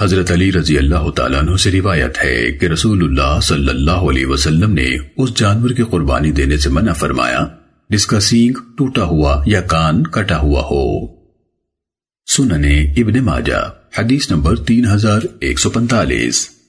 حضرت علی رضی اللہ تعالیٰ عنہ سے روایت ہے کہ رسول اللہ صلی اللہ علیہ وسلم نے اس جانور کی قربانی دینے سے منع فرمایا جس کا سینگ ٹوٹا ہوا یا کان کٹا ہوا ہو۔ سننے ابن ماجہ، حدیث نمبر تین ہزار ایک سو پنتالیس۔